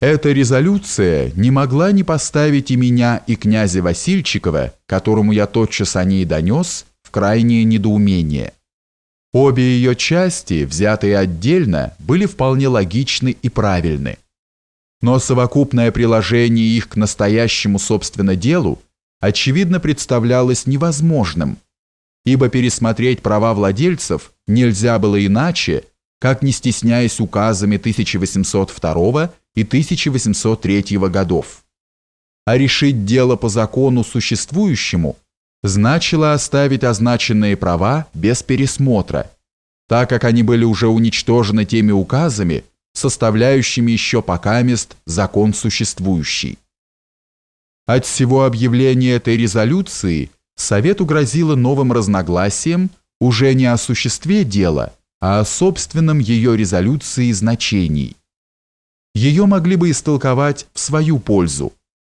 Эта резолюция не могла не поставить и меня, и князя Васильчикова, которому я тотчас о ней донес, в крайнее недоумение. Обе ее части, взятые отдельно, были вполне логичны и правильны. Но совокупное приложение их к настоящему, собственно, делу, очевидно, представлялось невозможным, ибо пересмотреть права владельцев нельзя было иначе, как не стесняясь указами 1802 и 1803 годов. А решить дело по закону существующему значило оставить означенные права без пересмотра, так как они были уже уничтожены теми указами, составляющими еще пока мест закон существующий. От всего объявления этой резолюции Совету грозило новым разногласием уже не о существе дела, а о собственном ее резолюции и значении ее могли бы истолковать в свою пользу.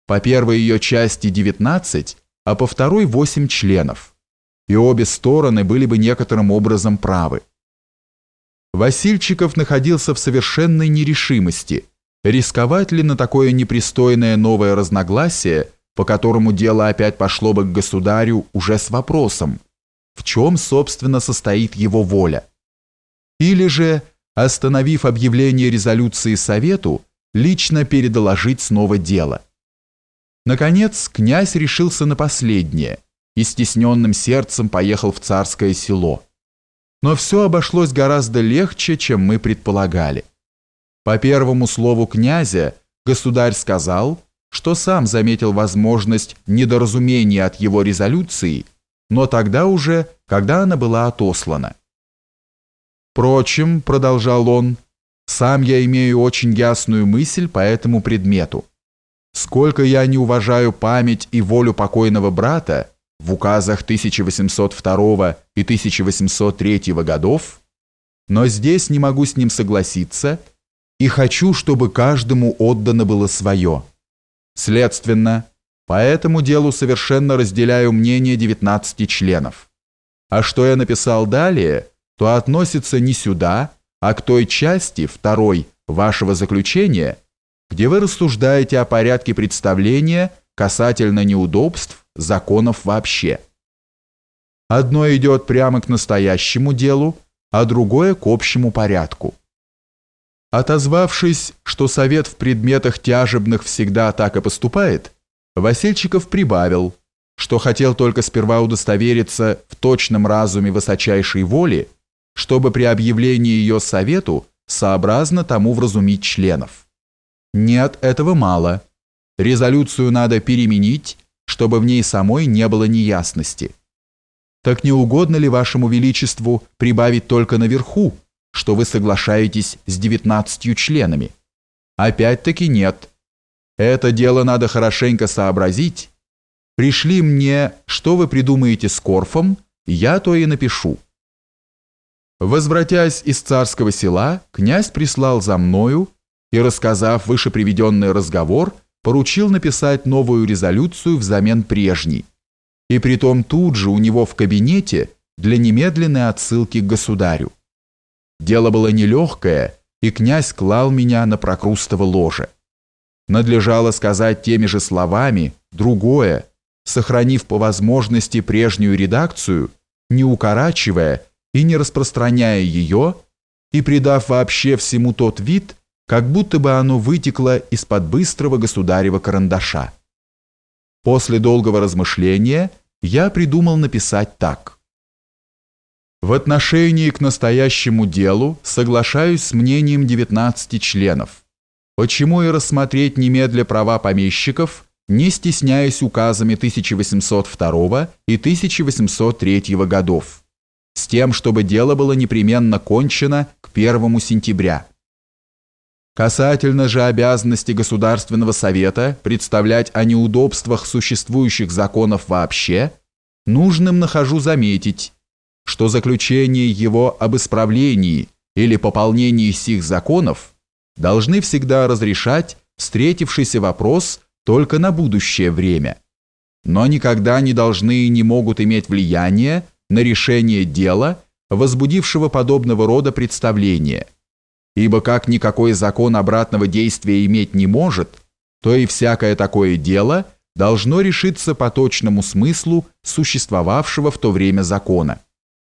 По первой ее части 19, а по второй 8 членов. И обе стороны были бы некоторым образом правы. Васильчиков находился в совершенной нерешимости, рисковать ли на такое непристойное новое разногласие, по которому дело опять пошло бы к государю уже с вопросом, в чем, собственно, состоит его воля. Или же остановив объявление резолюции Совету, лично передоложить снова дело. Наконец, князь решился на последнее и стесненным сердцем поехал в царское село. Но все обошлось гораздо легче, чем мы предполагали. По первому слову князя государь сказал, что сам заметил возможность недоразумения от его резолюции, но тогда уже, когда она была отослана. Впрочем, продолжал он, сам я имею очень ясную мысль по этому предмету. Сколько я не уважаю память и волю покойного брата в указах 1802 и 1803 годов, но здесь не могу с ним согласиться и хочу, чтобы каждому отдано было свое. Следственно, по этому делу совершенно разделяю мнение 19 членов. А что я написал далее – то относится не сюда, а к той части, второй, вашего заключения, где вы рассуждаете о порядке представления касательно неудобств законов вообще. Одно идет прямо к настоящему делу, а другое к общему порядку. Отозвавшись, что совет в предметах тяжебных всегда так и поступает, Васильчиков прибавил, что хотел только сперва удостовериться в точном разуме высочайшей воли, чтобы при объявлении ее совету сообразно тому вразумить членов. Нет, этого мало. Резолюцию надо переменить, чтобы в ней самой не было неясности. Так не угодно ли вашему величеству прибавить только наверху, что вы соглашаетесь с девятнадцатью членами? Опять-таки нет. Это дело надо хорошенько сообразить. Пришли мне, что вы придумаете с Корфом, я то и напишу. Возвратясь из царского села, князь прислал за мною и, рассказав выше приведенный разговор, поручил написать новую резолюцию взамен прежней, и притом тут же у него в кабинете для немедленной отсылки к государю. Дело было нелегкое, и князь клал меня на прокрустово ложе. Надлежало сказать теми же словами другое, сохранив по возможности прежнюю редакцию, не укорачивая, и не распространяя ее, и придав вообще всему тот вид, как будто бы оно вытекло из-под быстрого государева карандаша. После долгого размышления я придумал написать так. В отношении к настоящему делу соглашаюсь с мнением 19 членов, почему и рассмотреть немедля права помещиков, не стесняясь указами 1802 и 1803 годов с тем, чтобы дело было непременно кончено к 1 сентября. Касательно же обязанности Государственного Совета представлять о неудобствах существующих законов вообще, нужным нахожу заметить, что заключение его об исправлении или пополнении сих законов должны всегда разрешать встретившийся вопрос только на будущее время, но никогда не должны и не могут иметь влияния на решение дела, возбудившего подобного рода представления, ибо как никакой закон обратного действия иметь не может, то и всякое такое дело должно решиться по точному смыслу существовавшего в то время закона.